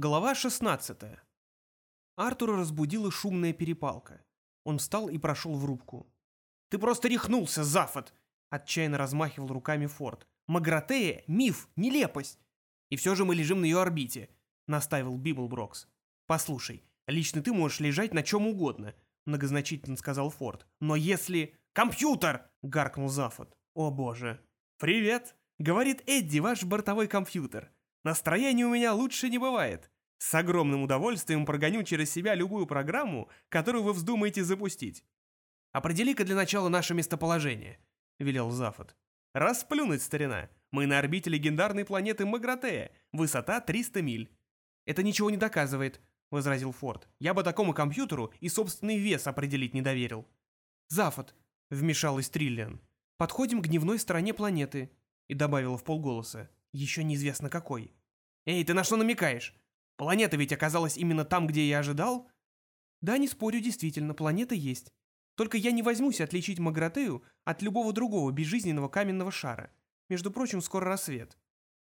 Глава 16. Артура разбудила шумная перепалка. Он встал и прошел в рубку. «Ты просто рехнулся, Зафод!» — отчаянно размахивал руками Форд. «Магратея — миф, нелепость! И все же мы лежим на ее орбите», — настаивал Библброкс. «Послушай, лично ты можешь лежать на чем угодно», — многозначительно сказал Форд. «Но если...» «Компьютер!» — гаркнул Зафод. «О боже!» «Привет!» — говорит Эдди, ваш бортовой компьютер. Настроение у меня лучше не бывает. С огромным удовольствием прогоню через себя любую программу, которую вы вздумаете запустить. Определи-ка для начала наше местоположение, велел Зафот. Расплюнуть, старина. Мы на орбите легендарной планеты Магратея, высота 300 миль. Это ничего не доказывает, возразил Форд. Я бы такому компьютеру и собственный вес определить не доверил. Зафот, вмешалась Триллиан. Подходим к дневной стороне планеты, и добавила в полголоса. Еще неизвестно какой. Эй, ты на что намекаешь? Планета ведь оказалась именно там, где я ожидал? Да, не спорю, действительно, планета есть. Только я не возьмусь отличить Магратею от любого другого безжизненного каменного шара. Между прочим, скоро рассвет.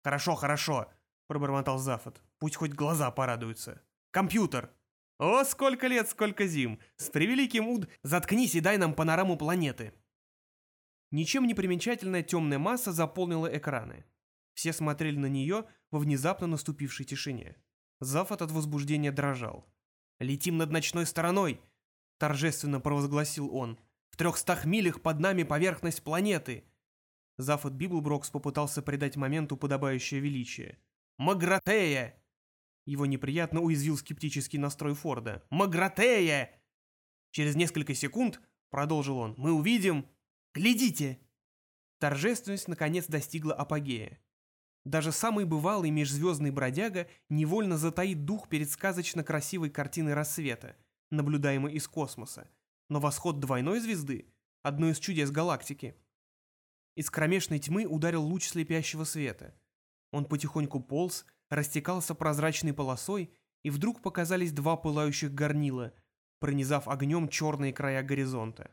Хорошо, хорошо, пробормотал Зафот. Пусть хоть глаза порадуются. Компьютер! О, сколько лет, сколько зим! С превеликим уд... Заткнись и дай нам панораму планеты. Ничем не примечательная темная масса заполнила экраны. Все смотрели на нее во внезапно наступившей тишине. Зафод от возбуждения дрожал. «Летим над ночной стороной!» — торжественно провозгласил он. «В трехстах милях под нами поверхность планеты!» Зафод Библброкс попытался придать моменту подобающее величие. «Магратея!» Его неприятно уязвил скептический настрой Форда. «Магратея!» «Через несколько секунд, — продолжил он, — мы увидим...» «Глядите!» Торжественность наконец достигла апогея. Даже самый бывалый межзвездный бродяга невольно затаит дух перед сказочно красивой картиной рассвета, наблюдаемой из космоса, но восход двойной звезды — одно из чудес галактики. Из кромешной тьмы ударил луч слепящего света. Он потихоньку полз, растекался прозрачной полосой, и вдруг показались два пылающих горнила, пронизав огнем черные края горизонта.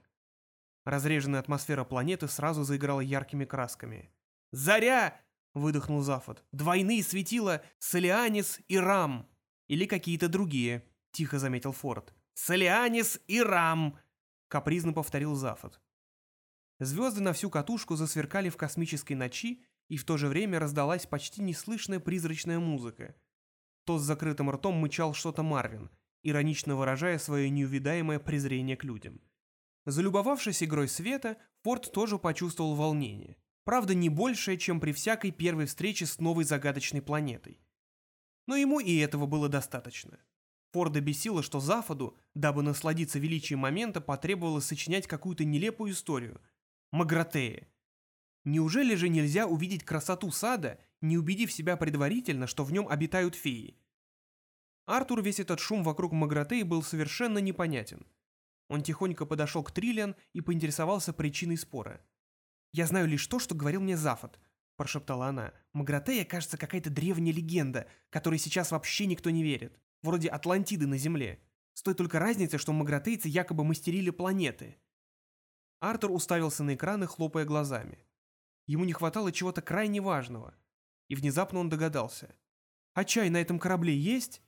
Разреженная атмосфера планеты сразу заиграла яркими красками. «Заря!» Выдохнул Зафот. «Двойные светила Солианис и Рам. Или какие-то другие», — тихо заметил Форд. «Солианис и Рам», — капризно повторил Зафот. Звезды на всю катушку засверкали в космической ночи, и в то же время раздалась почти неслышная призрачная музыка. То с закрытым ртом мычал что-то Марвин, иронично выражая свое неувидаемое презрение к людям. Залюбовавшись игрой света, Форд тоже почувствовал волнение. Правда, не большее, чем при всякой первой встрече с новой загадочной планетой. Но ему и этого было достаточно. Форда бесило, что Зафоду, дабы насладиться величием момента, потребовалось сочинять какую-то нелепую историю. Магратея. Неужели же нельзя увидеть красоту сада, не убедив себя предварительно, что в нем обитают феи? Артур весь этот шум вокруг Магратеи был совершенно непонятен. Он тихонько подошел к Триллиан и поинтересовался причиной спора. «Я знаю лишь то, что говорил мне Зафот», — прошептала она. «Магратея, кажется, какая-то древняя легенда, которой сейчас вообще никто не верит. Вроде Атлантиды на Земле. С той только разницей, что магратейцы якобы мастерили планеты». Артур уставился на экраны, хлопая глазами. Ему не хватало чего-то крайне важного. И внезапно он догадался. «А чай на этом корабле есть?»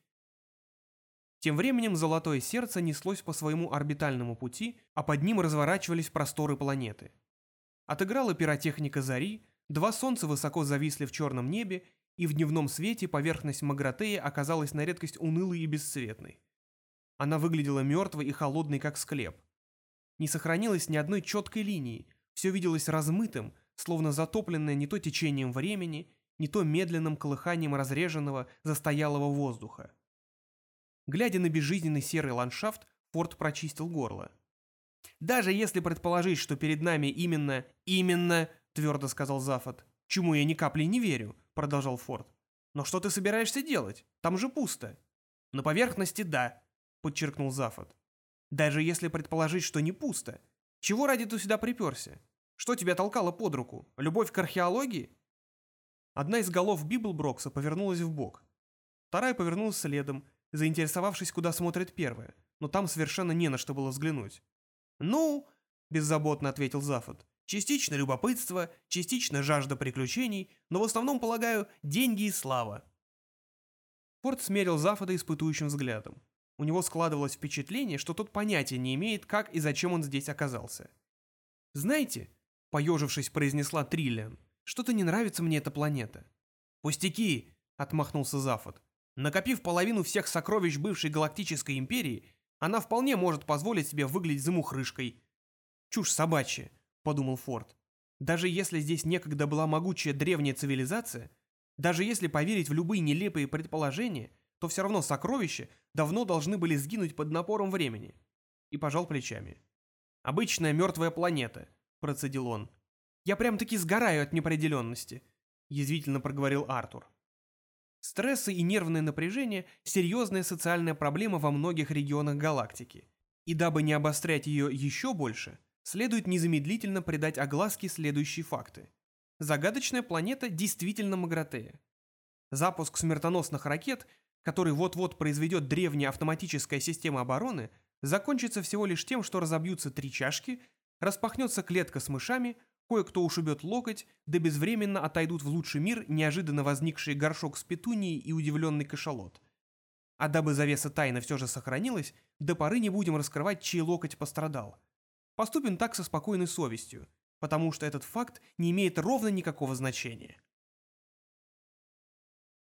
Тем временем золотое сердце неслось по своему орбитальному пути, а под ним разворачивались просторы планеты. Отыграла пиротехника зари, два солнца высоко зависли в черном небе, и в дневном свете поверхность Магратеи оказалась на редкость унылой и бесцветной. Она выглядела мертвой и холодной, как склеп. Не сохранилось ни одной четкой линии, все виделось размытым, словно затопленное не то течением времени, не то медленным колыханием разреженного, застоялого воздуха. Глядя на безжизненный серый ландшафт, Форд прочистил горло. Даже если предположить, что перед нами именно, именно, твердо сказал Зафот. Чему я ни капли не верю, продолжал Форд. Но что ты собираешься делать? Там же пусто. На поверхности да, подчеркнул Зафот. Даже если предположить, что не пусто. Чего ради ты сюда приперся? Что тебя толкало под руку? Любовь к археологии? Одна из голов Библброкса повернулась в бок. Вторая повернулась следом, заинтересовавшись, куда смотрит первая, но там совершенно не на что было взглянуть. «Ну», — беззаботно ответил Зафот, — «частично любопытство, частично жажда приключений, но в основном, полагаю, деньги и слава». Форд смерил Зафода испытующим взглядом. У него складывалось впечатление, что тот понятия не имеет, как и зачем он здесь оказался. «Знаете», — поежившись, произнесла Триллиан, — «что-то не нравится мне эта планета». «Пустяки!» — отмахнулся Зафод. «Накопив половину всех сокровищ бывшей галактической империи, она вполне может позволить себе выглядеть замухрышкой». «Чушь собачья», — подумал Форд. «Даже если здесь некогда была могучая древняя цивилизация, даже если поверить в любые нелепые предположения, то все равно сокровища давно должны были сгинуть под напором времени. И пожал плечами. «Обычная мертвая планета», — процедил он. «Я прям-таки сгораю от неопределенности», — язвительно проговорил Артур. Стрессы и нервное напряжение – серьезная социальная проблема во многих регионах галактики. И дабы не обострять ее еще больше, следует незамедлительно придать огласке следующие факты. Загадочная планета действительно Магратея. Запуск смертоносных ракет который вот-вот произведет древняя автоматическая система обороны, закончится всего лишь тем, что разобьются три чашки, распахнется клетка с мышами, кое-кто ушибет локоть, да безвременно отойдут в лучший мир неожиданно возникший горшок с петунией и удивленный кашалот. А дабы завеса тайны все же сохранилась, до поры не будем раскрывать, чей локоть пострадал. Поступим так со спокойной совестью, потому что этот факт не имеет ровно никакого значения.